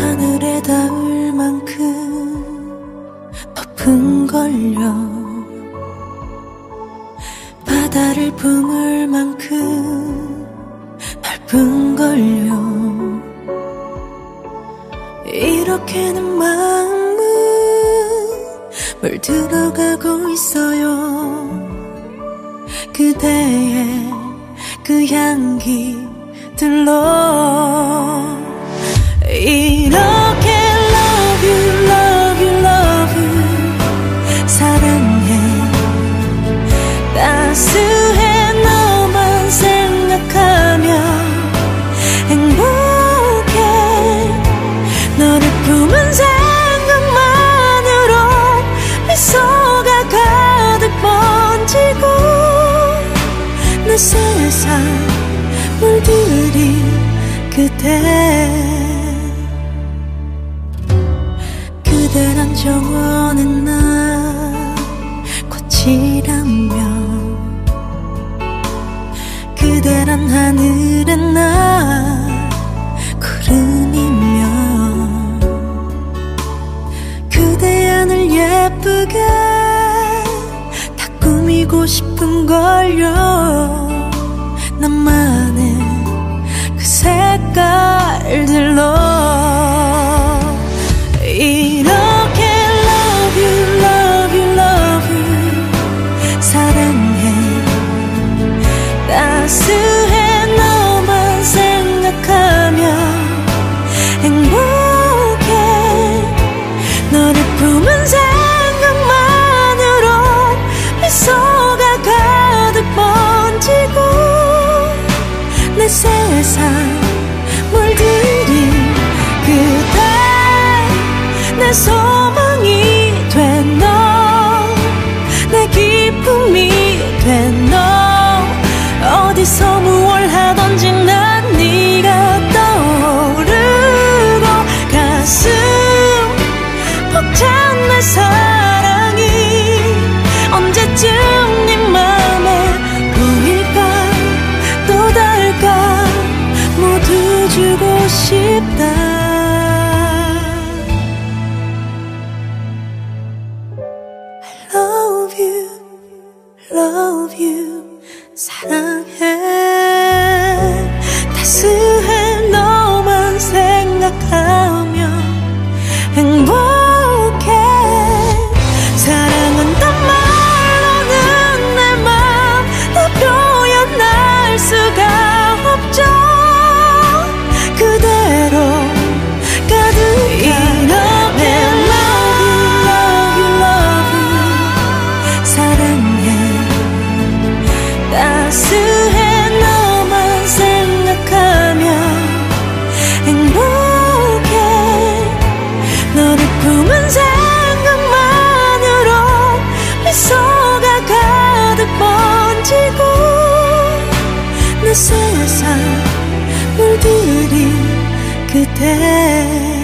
하늘에 닿을 만큼 높은 걸요. 바다를 품을 만큼 넓은 걸요. 이렇게는 마음은 물들어가고 있어요. 그대의 그 향기들로 세상 물들인 그대. 그대란 정원의 나 꽃이라며 그대란 하늘의 나 구름이며 그대 안을 예쁘게 다 꾸미고 싶은 걸요 나만의 그 색깔들로 세상 물들인 그대 내 소망이 된 너. 내 기쁨이 된 너. 어디서 love you, love you, 사랑 따스해 너만 생각하며 행복해. 너를 품은 생각만으로 미소가 가득 번지고 내 세상 물들인 그대